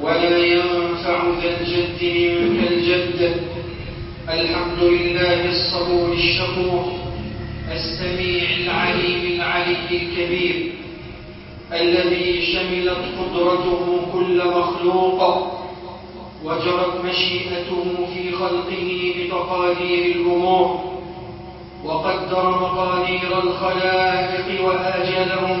ولا ينفع ذا الجد منك الجد. الحمد لله الصبور الشكور السميع العليم العلي الكبير الذي شملت قدرته كل مخلوق وجرت مشيئته في خلقه بتقادير الأمور وقدر مقادير الخلائق وآجالهم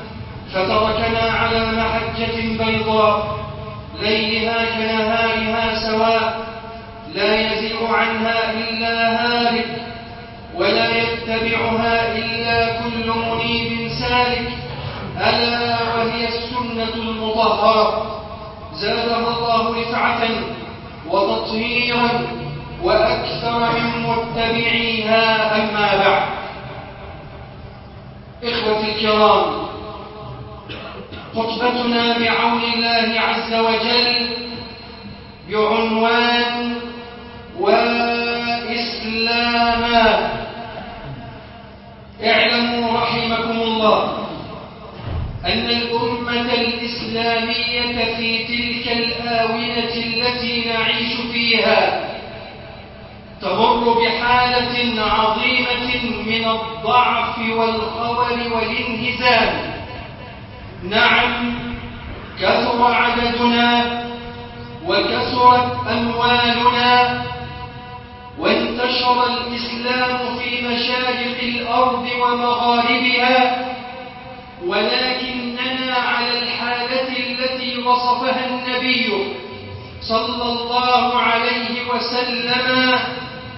فتركنا على محجة بيضاء ليلها كنهارها سواء لا يزيغ عنها إلا هالك ولا يتبعها إلا كل منيب سالك. ألا وهي السنة المطهرة. زادها الله رفعة وتطهيرا وأكثر من متبعيها أما بعد. إخوتي الكرام خطبتنا بعون الله عز وجل بعنوان وإسلاما. اعلموا رحمكم الله أن الأمة الإسلامية في تلك الآونة التي نعيش فيها تمر بحالة عظيمة من الضعف والخول والانهزام. نعم كثر عددنا وكثرت أموالنا وانتشر الإسلام في مشارق الأرض ومغاربها ولكننا على الحالة التي وصفها النبي صلى الله عليه وسلم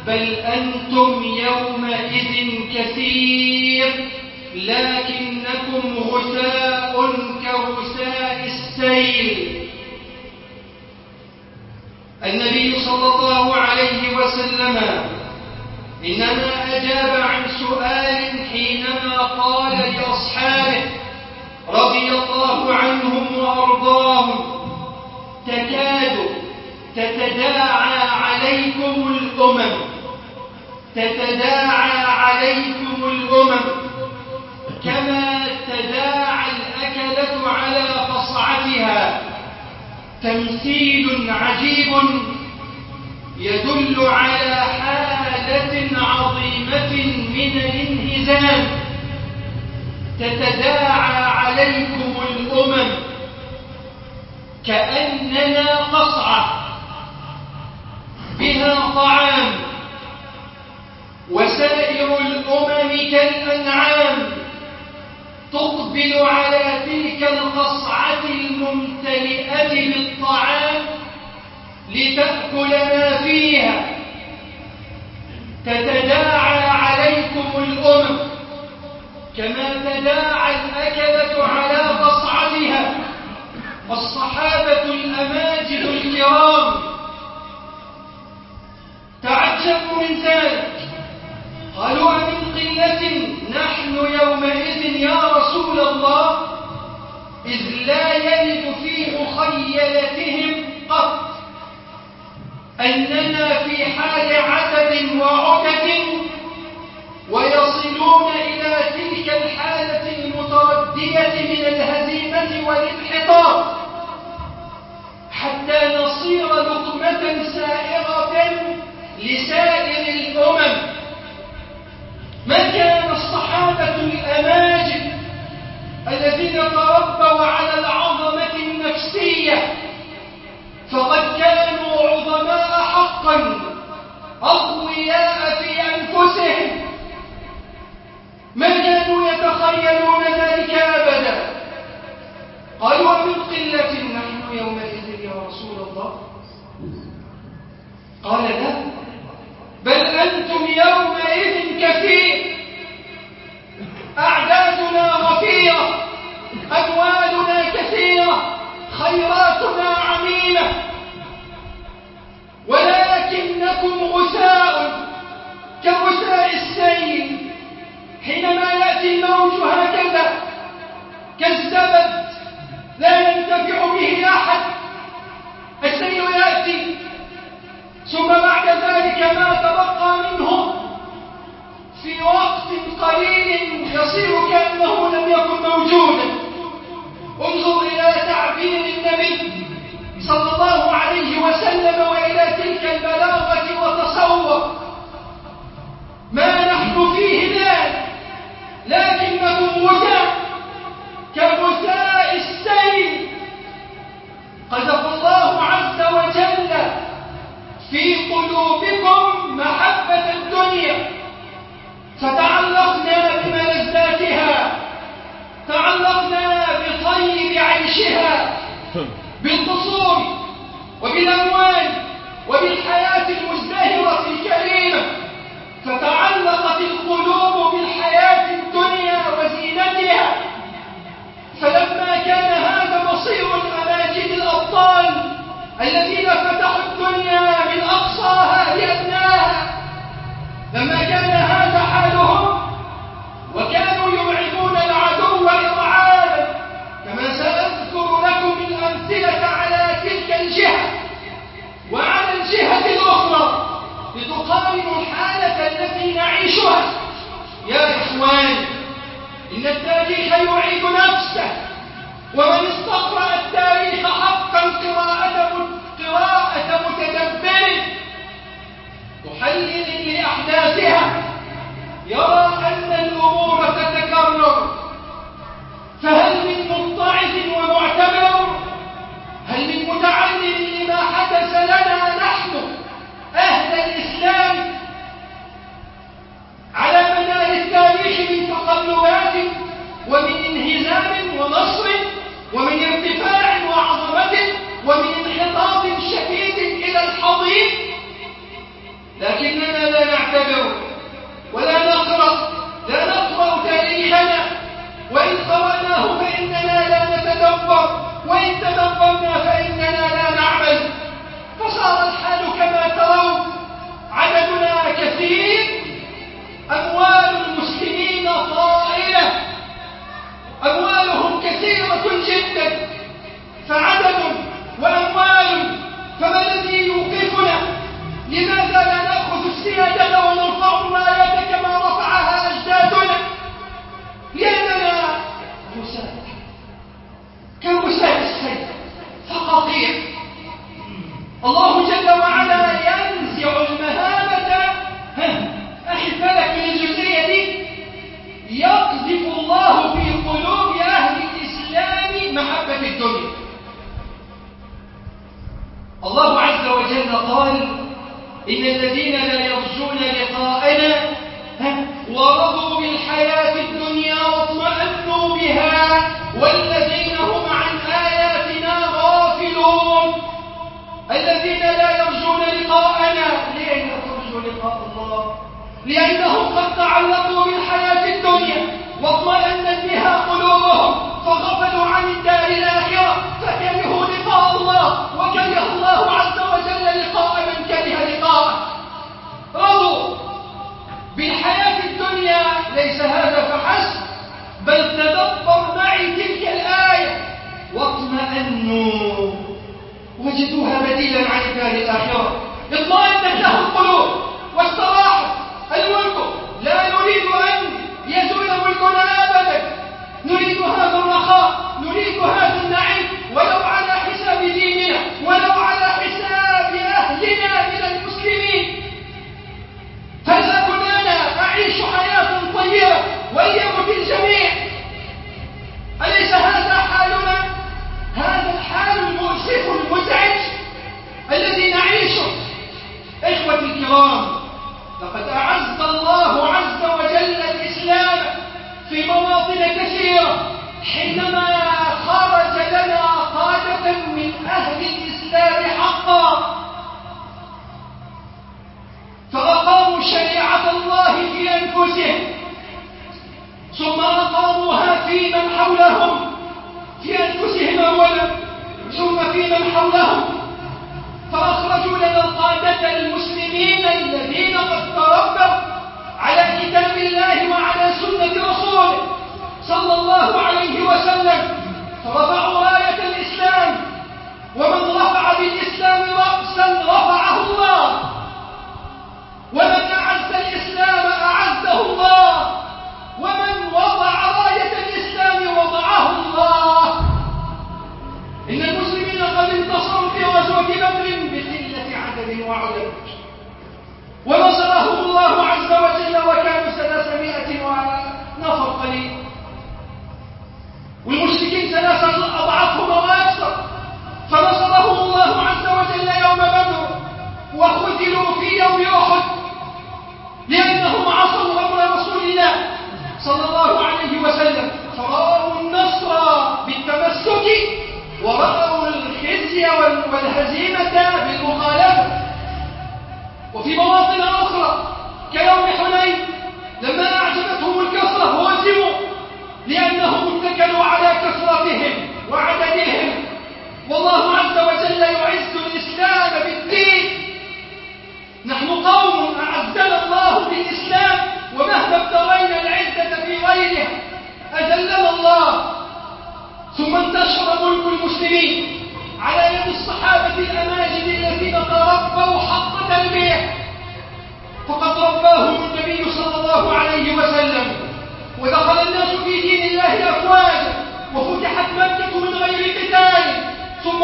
بل أنتم يومئذ كثير. لكنكم غثاء كغثاء السيل. النبي صلى الله عليه وسلم إنما أجاب عن سؤال حينما قال لأصحابه رضي الله عنهم وأرضاهم تكاد تتداعى عليكم الأمم تتداعى عليكم الأمم كما تداعى الأكلة على قصعتها تمثيل عجيب يدل على حالة عظيمة من الانهزام. تتداعى عليكم الأمم كأننا قصعة بها طعام وسائر الأمم كالأنعام. تقبل على تلك القصعة الممتلئة بالطعام لتأكل ما فيها. تتداعى عليكم الأمم كما تداعى الأكلة على قصعتها. الصحابة الأماجد الكرام تعجبوا من ذلك. قالوا من قلة نحن يومئذ يا رسول الله إذ لا يلد في مخيلتهم قط. أننا في حال عدد وعدد ويصلون إلى تلك الحالة المتردية من الهزيمة والانحطاط حتى نصير لقمة سائغة لسائر الأمم. ما كان الصحابة الأماجد الذين تربوا على العظمة النفسية فقد كانوا عظماء حقا أقوياء في أنفسهم. ما كانوا يتخيلون ذلك أبدا. قالوا من قلة نحن يومئذ يا رسول الله؟ قال لا. بل أنتم يومئذ كثير. أعدادنا غفيرة أموالنا كثيرة خيراتنا عميمة. ولكنكم غثاء كغثاء السيل. حينما يأتي الموج هكذا كالزبد لا ينتفع به أحد. السيل يأتي ثم بعد ذلك ما تبقى منه في وقت قليل يصير كأنه لم يكن موجودا انظر إلى تعبير النبي صلى الله عليه وسلم وإلى تلك البلاغة وتصور ما نحن فيه الآن لكنكم غثاء كغثاء السيل. قذف الله عز وجل في قلوبكم محبة الدنيا. فتعلقنا بملذاتها. تعلقنا بطيب عيشها. بالقصور وبالأموال وبالحياة المزدهرة الكريمة فتعلقت القلوب بالحياة الدنيا وزينتها فلما كان هذا مصير الأماجد الأبطال الذين فتحوا الدنيا من أقصاها لأدناها لما كان هذا حالهم وكانوا يبعدون العدو إرعادا كما سأذكر لكم الأمثلة على تلك الجهة وعلى الجهة الأخرى لتقارنوا الحالة التي نعيشها يا إخوان إن التاريخ يعيد نفسه ومن استقرأ التاريخ حقا قراءة قراءة متدبر. محلل لأحداثها. يرى أن الأمور تتكرر. فهل من متعظ ومعتبر؟ هل من متعلم لما حدث لنا نحن أهل الإسلام على مدار التاريخ من تقلبات ومن انهزام ونصر ومن ارتفاع وعظمة ومن انحطاط شديد إلى الحضيض. لكننا لا نعتبر organización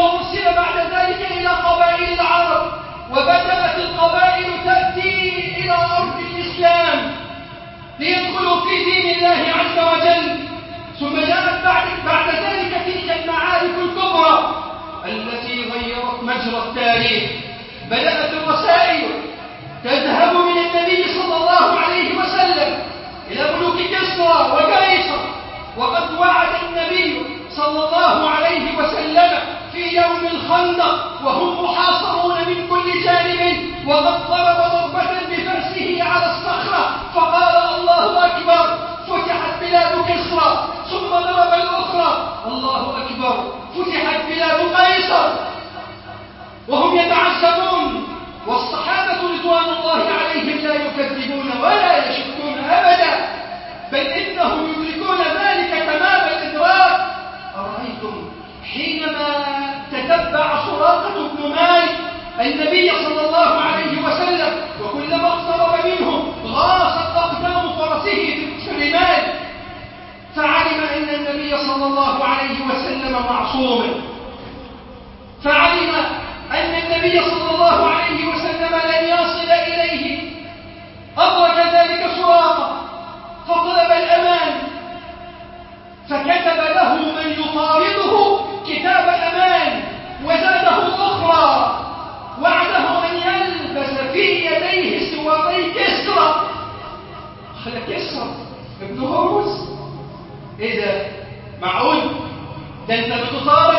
وارسل بعد ذلك إلى قبائل العرب وبدأت القبائل تأتي إلى أرض الإسلام ليدخلوا في دين الله عز وجل. ثم جاءت بعد بعد ذلك تلك المعارك الكبرى التي غيرت مجرى التاريخ. بدأت الرسائل تذهب من النبي صلى الله عليه وسلم إلى ملوك كسرى وقيصر وقد وعد النبي صلى الله عليه وسلم في يوم الخندق وهم محاصرون من كل جانب وقد ضرب ضربة بفرسه على الصخرة فقال الله أكبر فتحت بلاد كسرى ثم ضرب الأخرى. الله أكبر فتحت بلاد قيصر. وهم يتعذبون والصحابة رضوان الله عليهم لا يكذبون ولا يشكون أبدا بل إنهم حينما تتبع سراقة بن مالك النبي صلى الله عليه وسلم وكلما اقترب منه غاصت أقدام فرسه في الرمال فعلم أن النبي صلى الله عليه وسلم معصوم. فعلم أن النبي صلى الله عليه وسلم لن يصل إليه. أدرك ذلك سراقة فطلب الأمان فكتب له من يطارده معقول؟ ده انت بتصارع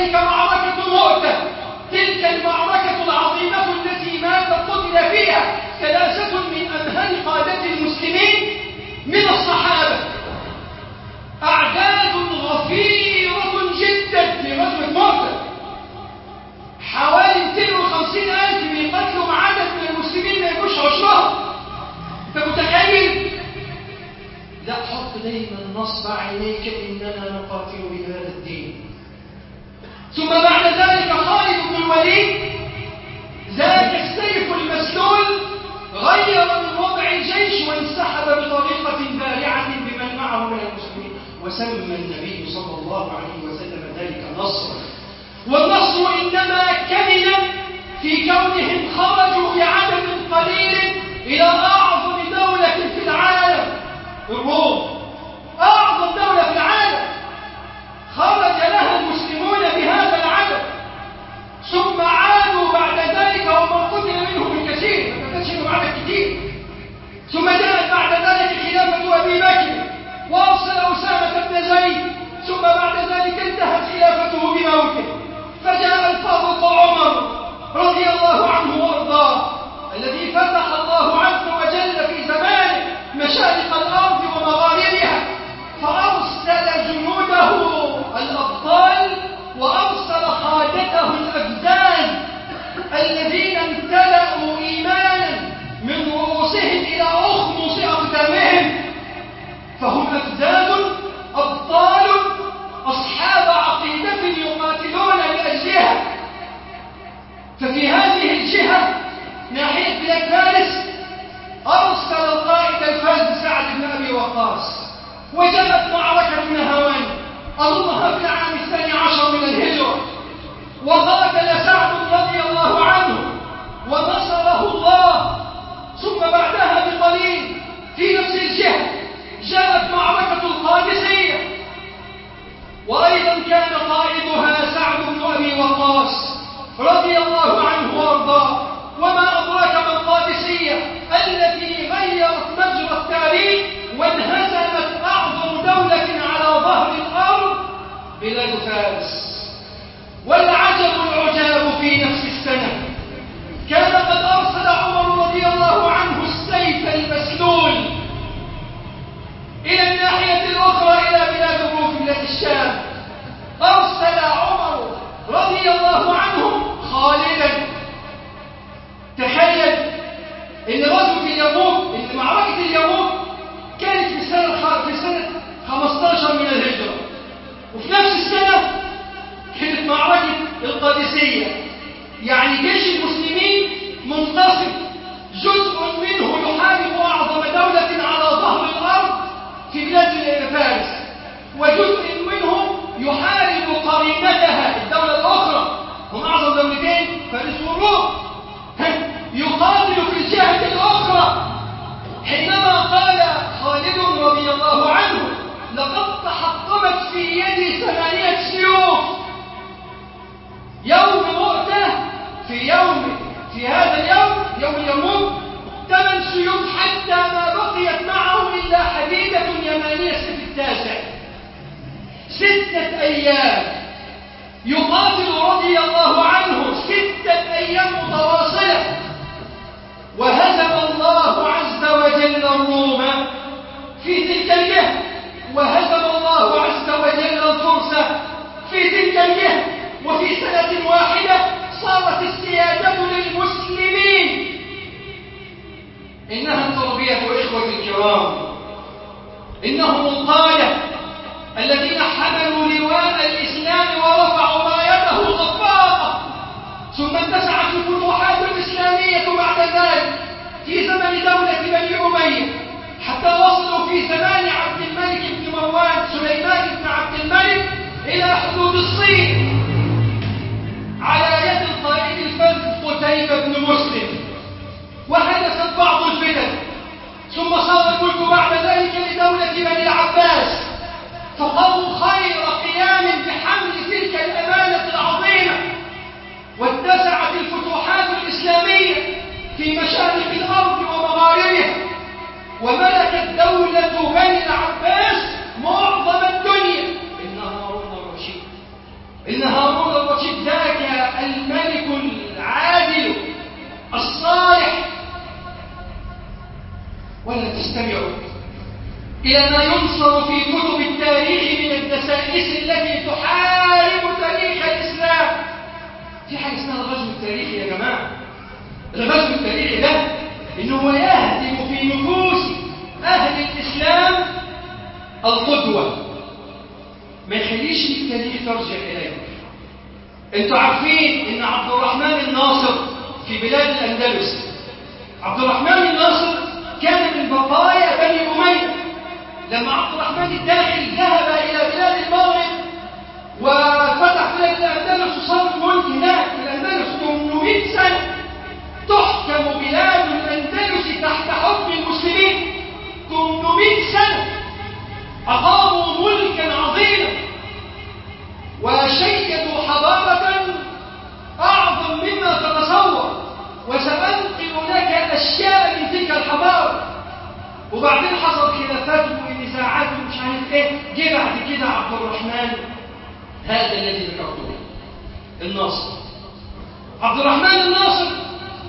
ذلك معركة مؤتة تلك المعركة العظيمة التي مات قتل فيها ثلاثة من أمهل قادة المسلمين من الصحابة. أعداد غفيرة جدا في غزوة مؤتة حوالي 250 ألف بيقتلهم عدد من المسلمين ما يكونش عشرة. أنت متخيل؟ لا حط دايما نصب عينيك إننا نقاتل بهذا الدين. ثم بعد ذلك خالد بن الوليد ذاك السيف المسلول غير من وضع الجيش وانسحب بطريقة بارعة بمن معه من المسلمين. وسمى النبي صلى الله عليه وسلم ذلك نصرا. والنصر إنما كمن في كونهم خرجوا في عدد قليل إلى أعظم دولة في العالم الروم. أعظم دولة في العالم. خرج لها المسلمون بهذا العدد ثم عادوا بعد ذلك ومن قتل ما كانش عدد كثير ثم جاءت بعد ذلك خلافة أبي بكر وأرسل أسامة بن زيد. ثم بعد ذلك انتهت خلافته بموته. فجاء الفاروق عمر رضي الله عنه وأرضاه الذي فتح الله عز وجل في زمانه مشارق الأرض ومغاربها فأرسل جنوده الابطال وارسل خادته الابدان الذين امتلأوا ايمانا من رؤوسهم إلى اخمص اقدامهم فهم ابدان ابطال اصحاب عقيده يقاتلون لاجلها ففي هذه الجهة ناحية بلاد فارس أرسل القائد الفرد سعد بن أبي وقاص وجاءت معركة نهوان أظنها في العام الثاني عشر من الهجرة وقاتل سعد رضي الله عنه ونصره الله ثم بعدها بقليل في نفس الجهة جاءت معركة القادسية وأيضا كان قائدها سعد بن أبي وقاص رضي الله عنه وارضاه وما أدراك ما القادسية التي غيرت مجرى التاريخ وانهزمت أعظم دولة على ظهر الأرض بلاد ثم صار الملك بعد ذلك لدولة بني العباس. فقاموا خير قيام بحمل تلك الأمانة العظيمة. واتسعت الفتوحات الإسلامية في مشارق الأرض ومغاربها. وملكت دولة بني العباس معظم الدنيا. إن هارون الرشيد. إن هارون الرشيد ذاك الملك العادل الصالح ولا تستمعوا. إلى ما ينصر في كتب التاريخ من الدسائس التي تحارب تاريخ الإسلام. في حاجة اسمها الغزو التاريخي يا جماعة. الغزو التاريخي ده إنه هو يهدم في نفوس أهل الإسلام القدوة. ما يخليش التاريخ ترجع إليه. أنتوا عارفين إن عبد الرحمن الناصر في بلاد الأندلس عبد الرحمن الناصر كان من بقايا بني أمية. لما عبد الرحمن الداخل ذهب إلى بلاد المغرب وفتح بلاد الأندلس وصار الملك هناك في الأندلس 800 سنة تحكم بلاد الأندلس تحت حكم المسلمين 800 سنة أقاموا ملكا عظيما وشيدوا حضارة أعظم مما تتصور وسأنقل لك أشياء من تلك الحضارة وبعدين حصل خلافات ونزاعات ومش عارف إيه جه بعد كده عبد الرحمن هذا الذي ذكرته الناصر عبد الرحمن الناصر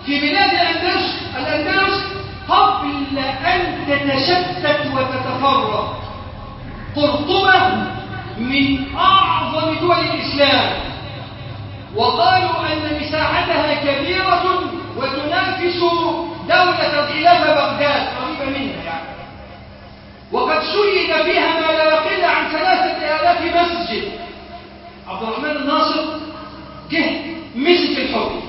في بلاد الأندلس الأندلس قبل أن تتشتت وتتفرق قرطبة من أعظم دول الإسلام وقالوا أن مساحتها كبيرة وتنافس دولة الخلافة بغداد قريبة منها يعني. وقد شيد فيها ما لا يقل عن ثلاثة آلاف مسجد. عبد الرحمن الناصر جه مسك الحكم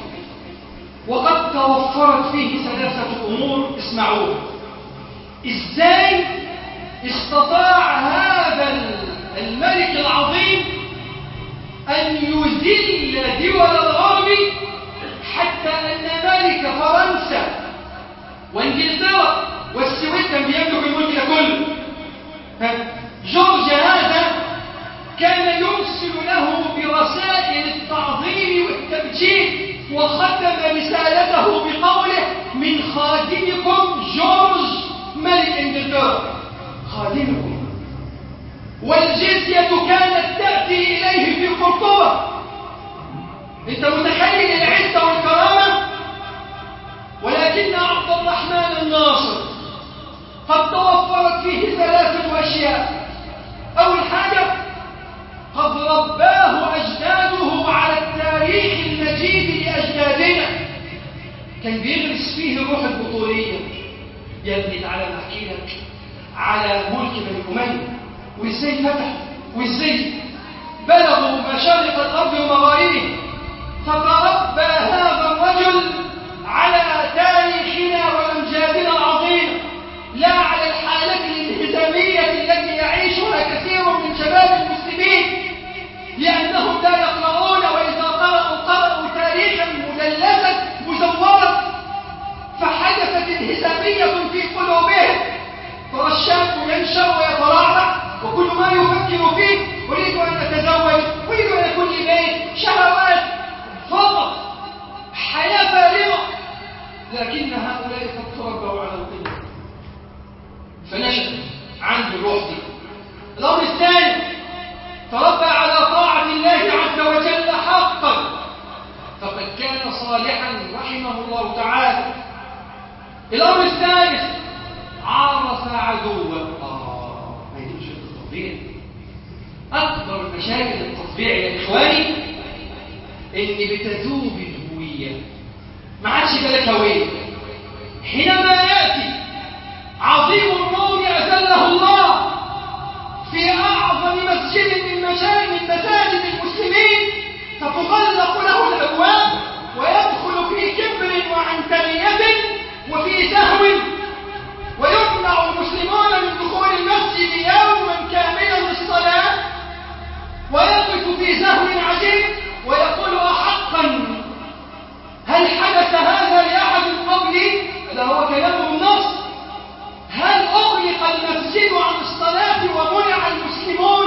وقد توفرت فيه ثلاثة أمور اسمعوها. إزاي استطاع هذا الملك العظيم أن يذل دول الغرب حتى أن ملك فرنسا وانجلترا والسويد كان بيملك الملك ده كله. جورج هذا كان يرسل له برسائل التعظيم والتبجيل وختم رسالته بقوله من خادمكم جورج ملك انجلترا خادمكم والجزية كانت تأتي إليه في قرطبة انت متخيل العزة والكرامة ولكن عبد الرحمن الناصر قد توفرت فيه أشياء أول حاجة قد رباه أجداده على التاريخ المجيد لأجدادنا. كان بيغرس فيه الروح البطولية يا ابني تعالى نحكي لك على ملك بني أمية. وإزاي فتح؟ وإزاي بلغوا مشارق الأرض ومغاربه فتربى هذا الرجل على تاريخنا وأمجادنا العظيمة لا على الحالة الانهزامية التي يعيشها كثير من شباب المسلمين لأنهم لا يقرؤون وإذا قرأوا قرأوا تاريخا مدلسا مزورا فحدثت انهزامية في قلوبهم فرشاك ينشأ ويتراعى وكل ما يفكر فيه أريد أن أتزوج أريد أن يكون لي بيت شهوات فقط حياة فارغة لكن هؤلاء قد تربوا على القمة فنشأ عنده الروح. دي الأمر الثاني تربى على طاعة الله عز وجل حقا. فقد كان صالحا رحمه الله تعالى. الأمر الثالث عرف عدوه آه ما يدوش التطبيع أكبر مشاكل التطبيع يا إخواني إن بتذوب الهوية. ما عادش بالك هوية. حينما يأتي عظيم الروم أذله الله في أعظم مسجد من مشاهد مساجد المسلمين فتغلق له الأبواب ويدخل في كبر وعنتمية وفي سهو. ويمنع المسلمون من دخول المسجد يوما كاملا. في سهو عجيب ويقول أحقا. هل حدث هذا لأحد قبلي؟ هذا هو كلام النص. هل أغلق المسجد عن الصلاة ومنع المسلمون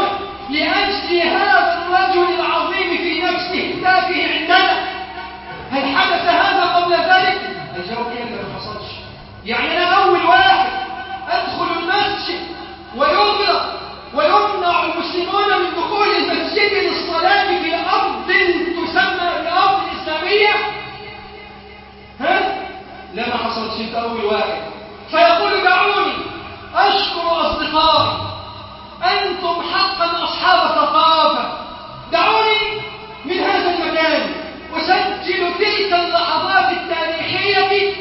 لأجل هذا الرجل العظيم في نفس اهتافه عندنا. هل حدث هذا قبل ذلك؟ الجواب كان ما حصلش؟ يعني أنا أول واحد أدخل المسجد ويغلق ويمنع دخول المسجد للصلاة في أرض تسمى بأرض إسلامية. ها؟ لا ما حصلش. انت أول واحد. فيقول دعوني. أشكر أصدقائي. أنتم حقا أصحاب ثقافة. دعوني من هذا المكان. أسجل تلك اللحظات التاريخية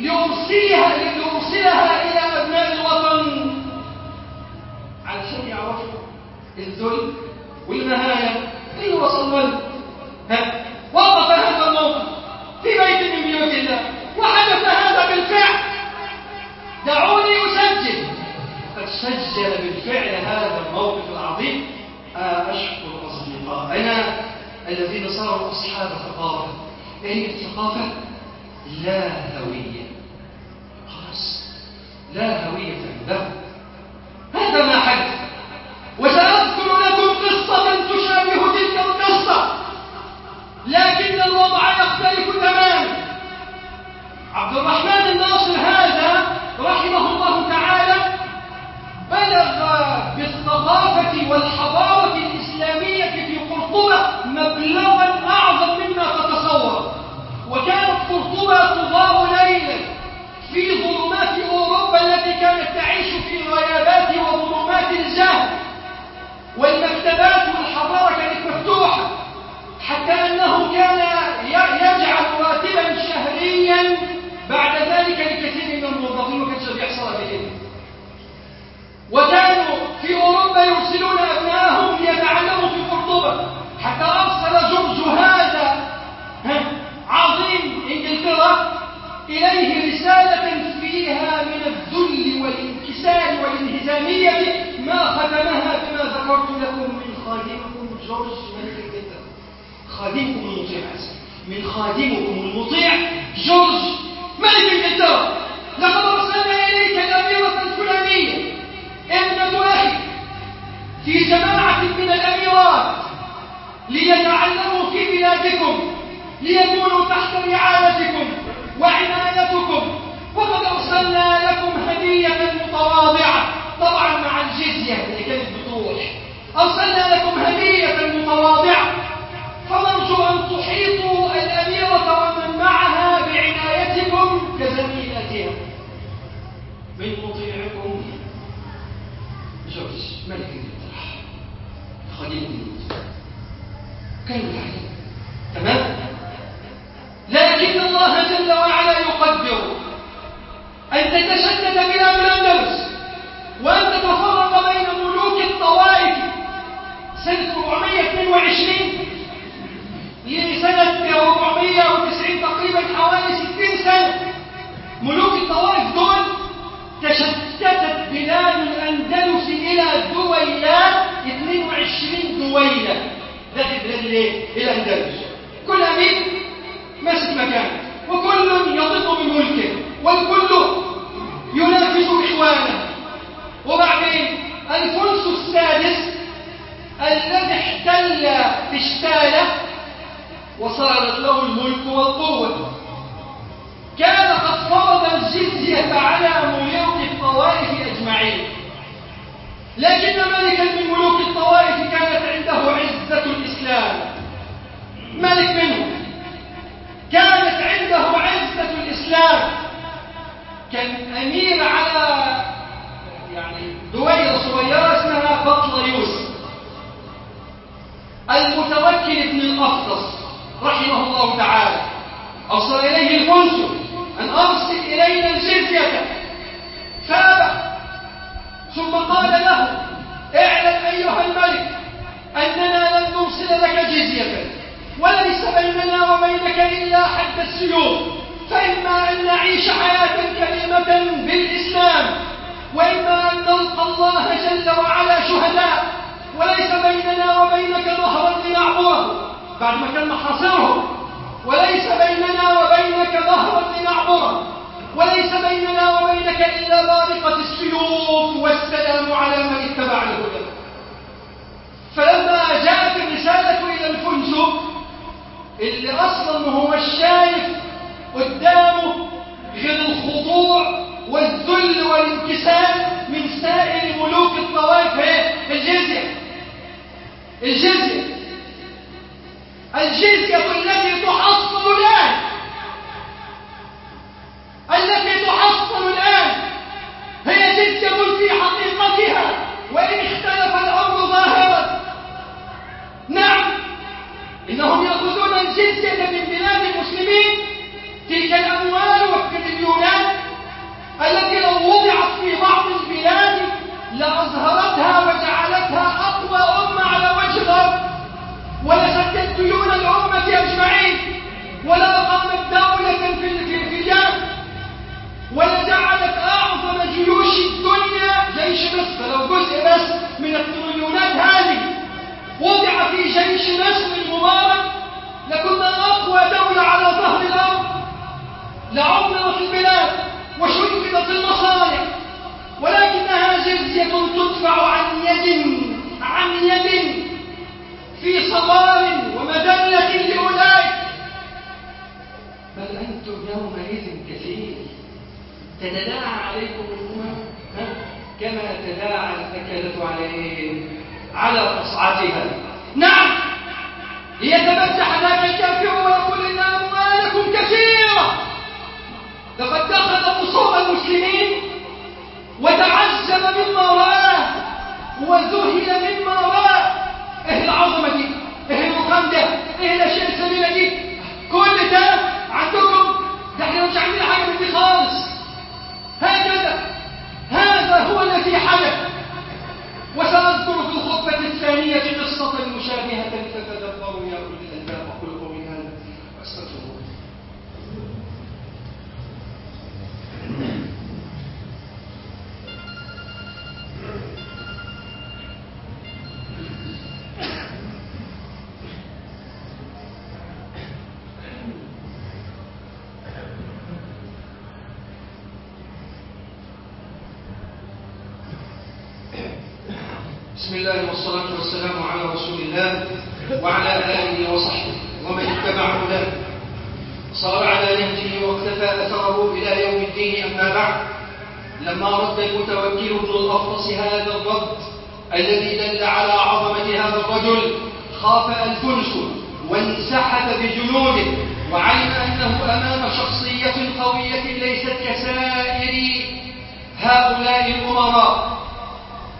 لأرسلها, لأرسلها إلى أبناء الوطن. علشان الذل والمهانة وصلنا. له ها وقف هذا الموقف في بيت من بيوت الله. وحدث هذا بالفعل. دعوني أسجل. قد سجل بالفعل هذا الموقف العظيم. أشكر أصدقائنا الذين صاروا أصحاب ثقافة. يعني الثقافة لا هوية. خلاص لا هوية له هذا ما حدث وسأذكر لكم قصة تشابه تلك القصة لكن الوضع يختلف تماما عبد الرحمن الناصر هذا رحمه الله تعالى بلغ بالثقافة والحضارة الإسلامية في قرطبة مبلغا أعظم مما تتصور. وكانت قرطبة تضاء ليلا في ظلمات أوروبا التي كانت تعيش في غيابات وظلمات الجهل والمكتبات والحضارة كانت مفتوحة حتى أنه كان يجعل راتبا شهريا بعد ذلك لكثير من الموظفين وكانش بيحصل بهم. وكانوا في أوروبا يرسلون أبنائهم ليتعلموا في قرطبة. حتى أرسل جورج هذا عظيم إنجلترا إليه رسالة فيها من الذل والانكسار والانهزامية ما ختمها بما ذكرت لكم من خادمكم جورج ملك إنجلترا. خادمكم المطيع من خادمكم المطيع جورج ملك إنجلترا لقد أرسلنا إليك الأميرة الفلانية ابنة أخي في جماعة من الأميرات ليتعلموا في بلادكم ليكونوا تحت رعايتكم وعنايتكم. وقد أرسلنا لكم هدية متواضعة طبعا مع الجزية اللي كانت بتروح أرسلنا لكم هدية متواضعة. فنرجو أن تحيطوا الأميرة ومن معها بعنايتكم كزميلتها من مطيعكم. جورج ملك. انجلترا خليل كان العلم تمام؟ لكن الله جل وعلا يقدر أن تتشتت بلاد الأندلس وأن تتفرق بين ملوك الطوائف سنة 422 لسنة 490 تقريبا حوالي 60 سنة. ملوك الطوائف دول تشتتت بلاد الأندلس إلى دويلات 22 دويلة. الايه؟ الأندلس. كل أمير ماسك مكانه وكل يضط بملكه والكل ينافس إخوانه. وبعدين الفلس السادس الذي احتل اشتاله وصارت له الملك والقوة. كان قد فرض الجزية على ملوك الطوائف أجمعين. لكن ملكا من ملوك الطوائف كانت عنده عزة الإسلام. ملك منهم كانت عنده عزة الإسلام. كان أمير على يعني دويلة صغيرة اسمها بطليوس. المتوكل ابن الأفطس رحمه الله تعالى. أرسل إليه القنصل أن أرسل إلينا الجزية. فابى ثم قال له اعلم أيها الملك أننا لن نرسل لك جزية وليس بيننا وبينك إلا حد السيوف. فإما أن نعيش حياة كريمة بالإسلام وإما أن نلقى الله جل وعلا شهداء. وليس بيننا وبينك ظهرا لنعبره بعد ما كان محاصرهم وليس بيننا وبينك ظهرا لنعبره وليس بيننا وبينك إلا بارقة السيوف والسلام على من اتبع الهدى. فلما جاءت الرسالة إلى الفنجو اللي أصلا هو الشايف قدامه غير الخضوع والذل والانكسار من سائر ملوك الطوائف هي الجزية. الجزية. الجزية التي تحصل الآن. إنهم يأخذون الجزية من بلاد المسلمين تلك الأموال والتريليونات التي لو وضعت في بعض البلاد لأظهرتها وجعلتها أقوى أمة على وجه الأرض. ولسدت ديون الأمة أجمعين ولأقامت دولة في الانفجار ولجعلت أعظم جيوش الدنيا جيش مصر لو جزء بس من التريليونات هذه. وضع في جيش نسل المبارك لكنا أقوى دولة على ظهر الأرض لعمرنا في البلاد وشددت المصالح ولكنها جزية تدفع عن يد عن يد في صبار ومذلة لأولئك. بل أنتم يومئذ كثير. تتداعى عليكم الأمم كما تداعى الأكلة عليهم. على قصعتها. نعم. ليتمسح ذاك الكافر ويقول إن أموالكم كثيرة. لقد دخل قصور المسلمين وتعجب مما رآه وذهل مما رآه. إيه العظمة دي إيه المقام ده إيه الاشياء السمينة دي كل ده عندكم؟ ده إحنا مش عاملين حاجة من دي خالص. هكذا. هذا هو الذي حدث وسنذكر الخطبة الثانية قصة مشابهة فتدبروا يا أولي الألباب أقول قولي هذا وأستغفر الله بسم الله والصلاة والسلام على رسول الله وعلى آله وصحبه ومن اتبع هداه. صار على نهجه واقتفى أثره إلى يوم الدين أما بعد لما رد المتوكل ابن الأخرس هذا الرد الذي دل على عظمة هذا الرجل خاف الفنس وانسحب بجنوده وعلم أنه أمام شخصية قوية ليست كسائر هؤلاء الأمراء.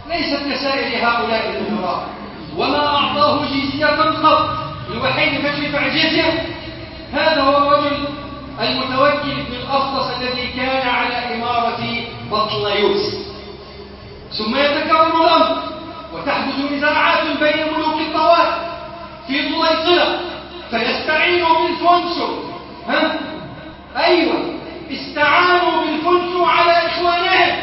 ليست كسائر هؤلاء الأمراء. وما أعطاه جزية قط الوحيد من يدفع جزية هذا هو الرجل المتوكل بن الأختص الذي كان على إمارة بطليوس ثم يتكرر الأمر وتحدث نزاعات بين ملوك الطوائف في طليطلة فيستعين بالفنسو ها؟ أيوة استعانوا بالفنسو على إخوانهم.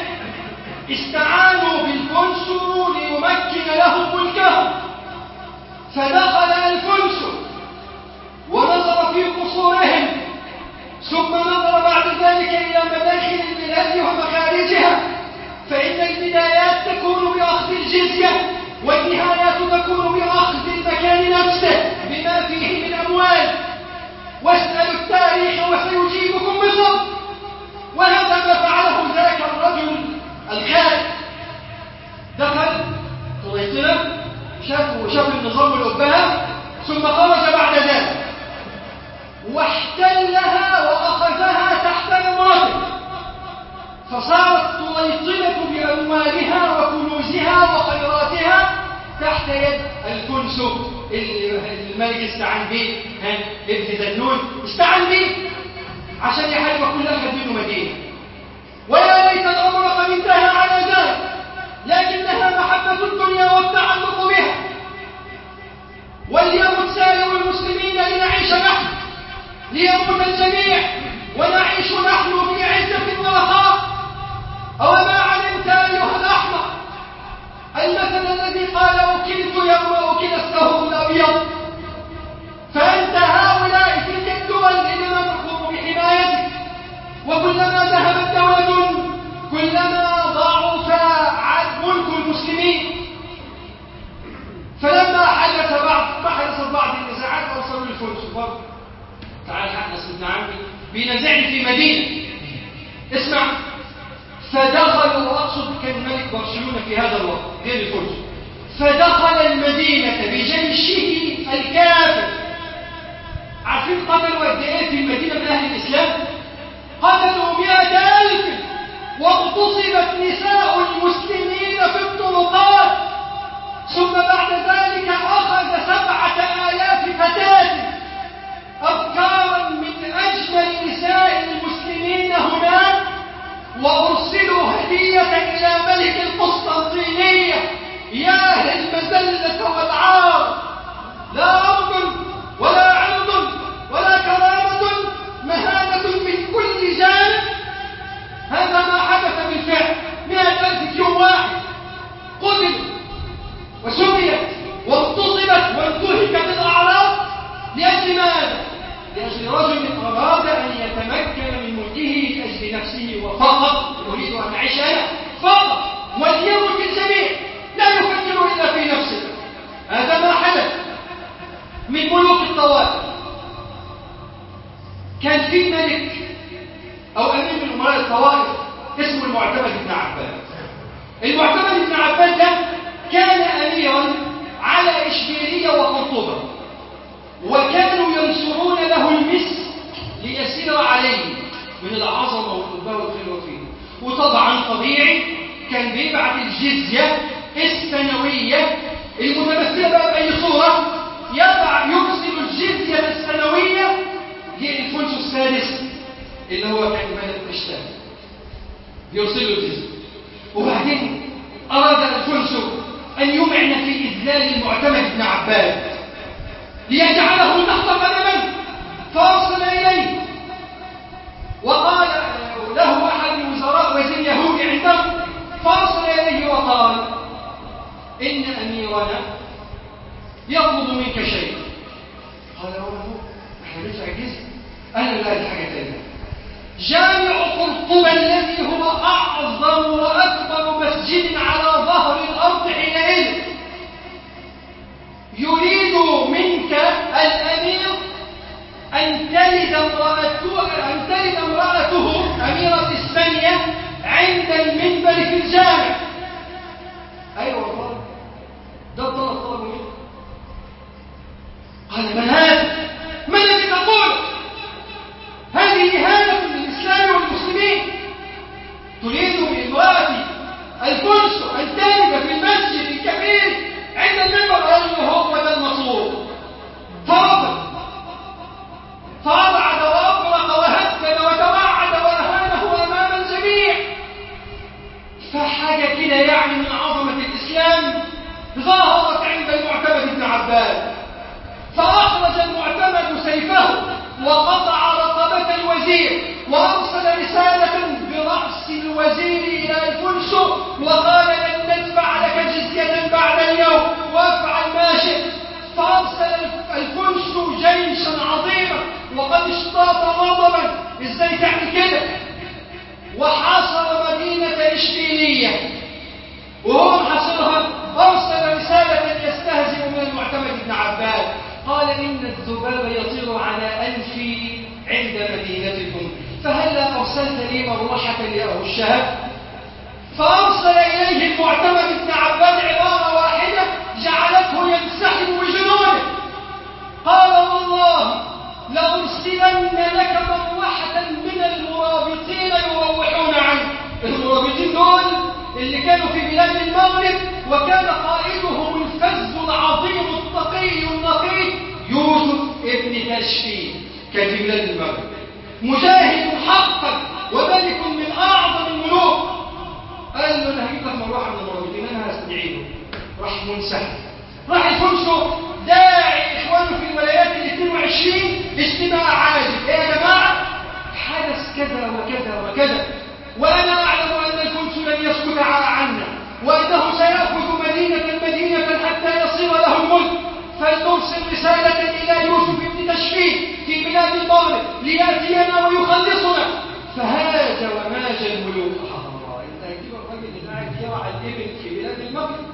استعانوا بالفنسو ليمكن لهم ملكهم. فدخل الفنس ونظر في قصورهم ثم نظر بعد ذلك إلى مداخل البلاد ومخارجها فإن البدايات تكون بأخذ الجزية والنهايات تكون بأخذ المكان نفسه بما فيه من أموال. واسألوا التاريخ وسيجيبكم بصدق وهذا ما فعله ذاك الرجل الخارج دخل طليطلة شاف شاف النظام والأبهة ثم خرج بعد ذلك. واحتلها وأخذها تحت نمرته فصارت طليطلة بأموالها وكنوزها وخيراتها تحت يد الكنس الملك استعان به ابن ذنون استعان به عشان يحارب كل أحد منه مدينة. ويا ليت الأمر قد انتهى على ذلك. أرسلت لي مروحة لأرشها فأرسل إليه المعتمد بن عباد عبارة واحدة جعلته ينسحب بجنونه قال والله لأرسلن لك مروحة من المرابطين يروحون عنك. المرابطين دول اللي كانوا في بلاد المغرب وكان قائدهم الفز العظيم التقي النقي يوسف ابن تشفي كان في بلاد المغرب. مجاهد حقا وملك من أعظم الملوك. قال له أنا هجيب لك مروحه من المرابطين أنا هستدعيه. راح منسحب. راح الفرس داعي إخوانه في الولايات ال 22 اجتماع عاجل يا جماعة حدث كذا وكذا وكذا. وأنا أعلم أن الفرس لن يسكت عنا وأنه سيأخذ مدينة مدينة حتى يصير له الملك. فلنرسل رسالة إلى يوسف بن تشفيه. في بلاد المغرب ليأتينا ويخلصنا. فهاج وماج الملوك. يرعى الإبل في بلاد المغرب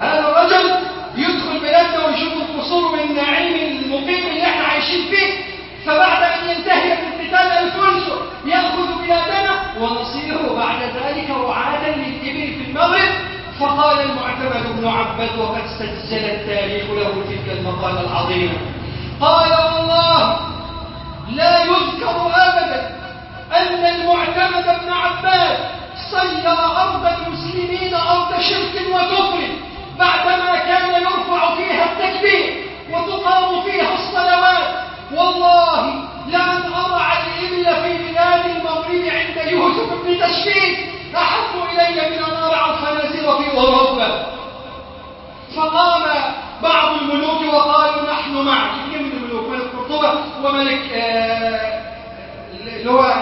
هذا الرجل يدخل بلادنا ويشوف القصور والنعيم المقيم اللي إحنا عايشين فيه. فبعد أن ينتهي من قتال الفرس يأخذ بلادنا ونصير بعد ذلك رعاة للإبل في المغرب. فقال المعتمد بن عبد وقد سجل التاريخ له تلك المقالة العظيمة. قال والله لا يذكر أبدا أن المعتمد بن عباد صير أرض المسلمين أرض شرك وكفر بعدما كان يرفع فيها التكبير وتقام فيها الصلوات. والله لأن أضع الإبل في بلاد المغرب عند يوسف بن تشفين أحب إلي من أن أرعى الخنازير في أوروبا. فقام بعض الملوك وقالوا نحن معك. قرطبة وملك اللي هو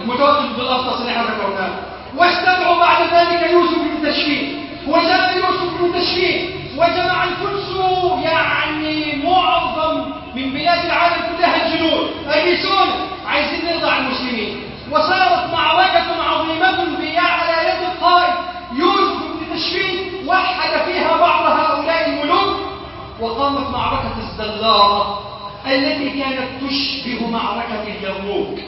المتوسط بالأفطس اللي إحنا ذكرناه. واجتمعوا بعد ذلك يوسف بن تشفين. وجاء يوسف بن تشفين. وجمع الفرس يعني معظم من بلاد العالم كلها الجنود. أجيسون عايزين نرضع المسلمين. وصارت معركة عظيمة على يد القائد يوسف بن تشفين. وحد فيها بعض هؤلاء الملوك. وقامت معركة الزلارة التي كانت تشبه معركة اليرموك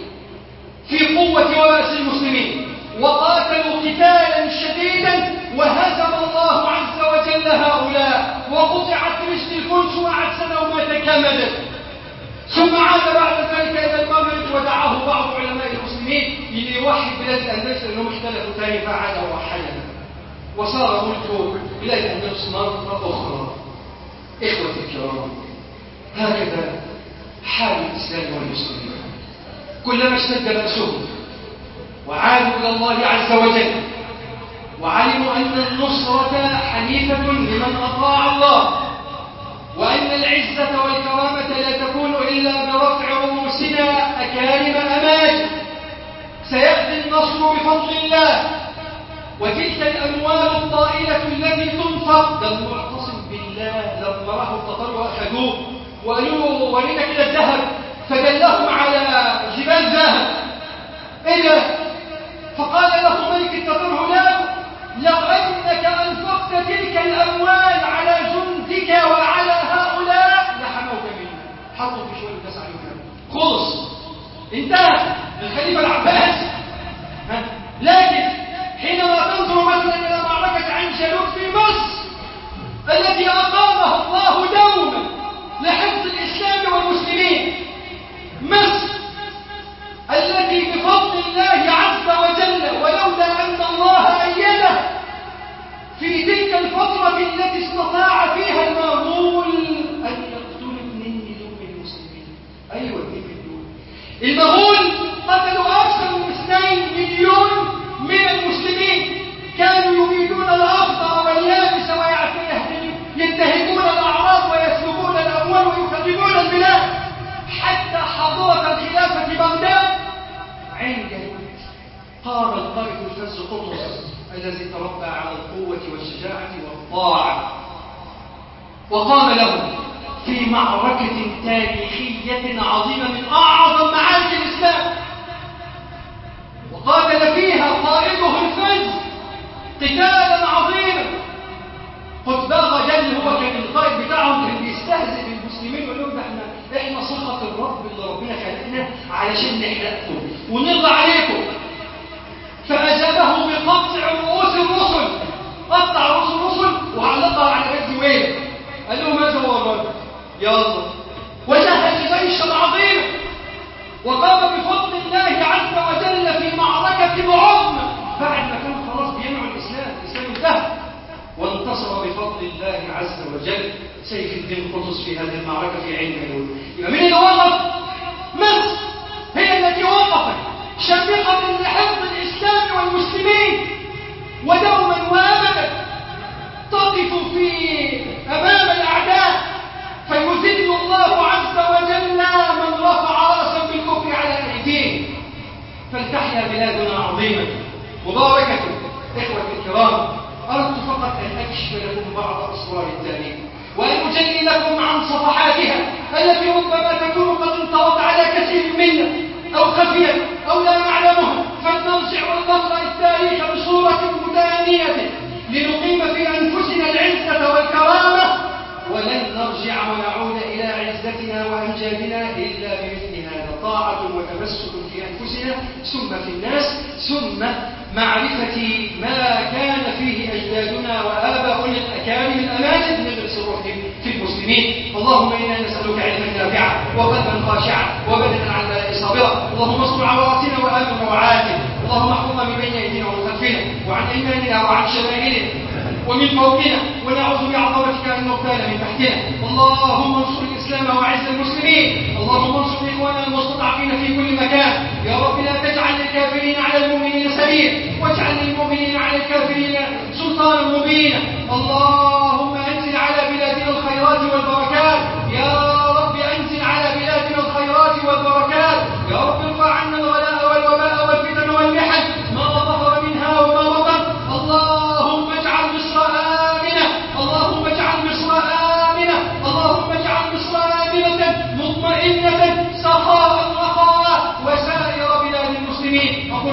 في قوة ورأس المسلمين وقاتلوا قتالا شديدا وهزم الله عز وجل هؤلاء وقطعت رجل الفلس وعسلهم وتكاملت ثم عاد بعد ذلك إلى المغرب ودعاه بعض علماء المسلمين ليوحد بلاد الاندلس لأنهم اختلفوا ثاني فعاد وحدها وصار ملك بلاد الاندلس مره أخرى. إخوتي الكرام هكذا حال الإسلام والمسلمين. كلما اشتد بأسهم وعادوا إلى الله عز وجل وعلموا أن النصرة حنيفة لمن أطاع الله وأن العزة والكرامة لا تكون إلا برفع رؤوسنا أكارم أماجد. سيأتي النصر بفضل الله وتلك الأموال الطائلة التي تنفق. ده المعتصم بالله لما رأحوا التطر وأخذوه ورينا كده الذهب فدلهم على جبال ذهب إيه فقال له ملك التطر لا لو أنك أنفقت تلك الأموال على جندك وعلى هؤلاء لحموك منه حطوا في شوية الناس عليهم خلص. انتهى. الخليفة العباس. لكن حينما تنظر مثلا إلى معركة عين شالوت في مصر التي أقامها الله دوما لحفظ الإسلام والمسلمين. مصر التي بفضل الله عز وجل ولولا أن الله أيده في تلك الفترة التي استطاع فيها المغول. أن يقتلوا اثنين مليون المسلمين. أيوة اثنين مليون المغول قتلوا أكثر من اثنين مليون من المسلمين. كانوا يريدون الأخضر واليابس وينتهكون الأعراض ويسلبون الأموال ويخربون البلاد حتى حضرة الخلافة بغداد عند قام القائد الفز قطز الذي تربى على القوة والشجاعة والطاعة. وقام له في معركة تاريخية عظيمة من أعظم معارك الإسلام. وقاتل فيها قائده الفز قتالا عظيما. قطباغ جل هو كان القائد بتاعهم كان بيستهزئ بالمسلمين ويقول لهم إحنا إحنا سخط الرب اللي ربنا خلقنا علشان نحرقكم ونرضى عليكم. فأجابه بقطع رؤوس الرسل. قطع رؤوس الرسل وعلقها على بيت وين؟ قال له ماذا هو الرجل. يلا وجهز جيشا عظيما وقام بفضل الله عز وجل في معركة عظمى بعد ما كان خلاص بينعوا الإسلام الإسلام انتهى. وانتصر بفضل الله عز وجل. سيف الدين قطز في هذه المعركة في عين ملول يبقى مين اللي وقف؟ مصر هي التي وقفت. شامخة لحفظ الإسلام والمسلمين ودوما وأبدا تقف في أمام الأعداء فيذل الله عز وجل من رفع رأسا بالكفر على أيديه فلتحيا بلادنا عظيمة مباركة إخوة الكرام أردت فقط أن أكشف لكم بعض أسرار التاريخ وأن أجلي لكم عن صفحاتها التي ربما تكون قد انطوت على كثير منا أو خفيت متانية لنقيم في أنفسنا العزة والكرامة ولن نرجع ونعود إلى عزتنا وأمجادنا إلا بمثل هذا طاعة وتمسك في أنفسنا ثم في الناس ثم معرفة ما كان فيه أجدادنا وآباؤنا الأكارم الأماجد ندرس الروح في المسلمين. اللهم إنا نسألك علما نافعا وقلبا خاشعا وبدنا على صابرا. اللهم استر عوراتنا وآمن روعاتنا. اللهم احفظنا من بين أيدينا ومن خلفنا وعن أيماننا وعن شمائلنا ومن فوقنا ونعوذ بعظمتك أن نغتال من تحتنا. اللهم انصر الإسلام وعز المسلمين. اللهم انصر إخواننا المستضعفين في كل مكان. يا رب لا تجعل للكافرين على المؤمنين سبيل واجعل للمؤمنين على الكافرين سلطانا مبينا. اللهم أنزل على بلادنا الخيرات والبركات. يا رب أنزل على بلادنا الخيرات والبركات. يا رب ارفع عنا الغلاء والوباء والفتن والمحن ما ظهر منها وما بطن اللهم اجعل مصر آمنة اللهم اجعل مصر آمنة اللهم اجعل مصر آمنة مطمئنة سخاء رخاء وسائر بلاد المسلمين